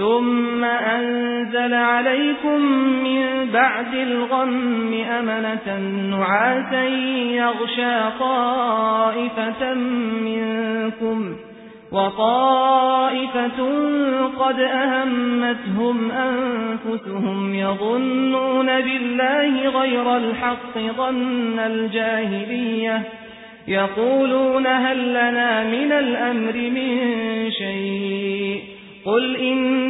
ثم أنزل عليكم من بعد الغم أمنة نعاسا يغشى طائفة منكم وطائفة قد أهمتهم أنفسهم يظنون بالله غير الحق ظن الجاهلية يقولون هل لنا من الأمر من شيء قل إن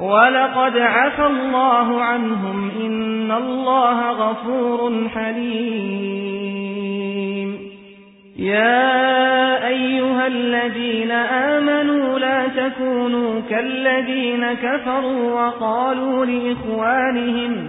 ولقد عفى الله عنهم إن الله غفور حليم. يا أيها الذين آمنوا لا تكونوا كالذين كفروا وقالوا لإخوانهم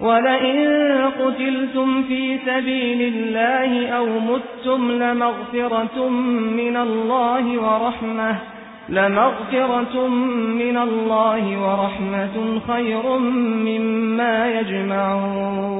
ولئن قتلتم في سبيل الله أو متم لمغفرة من الله ورحمة لمغفرة من الله ورحمة خير مما يجمعون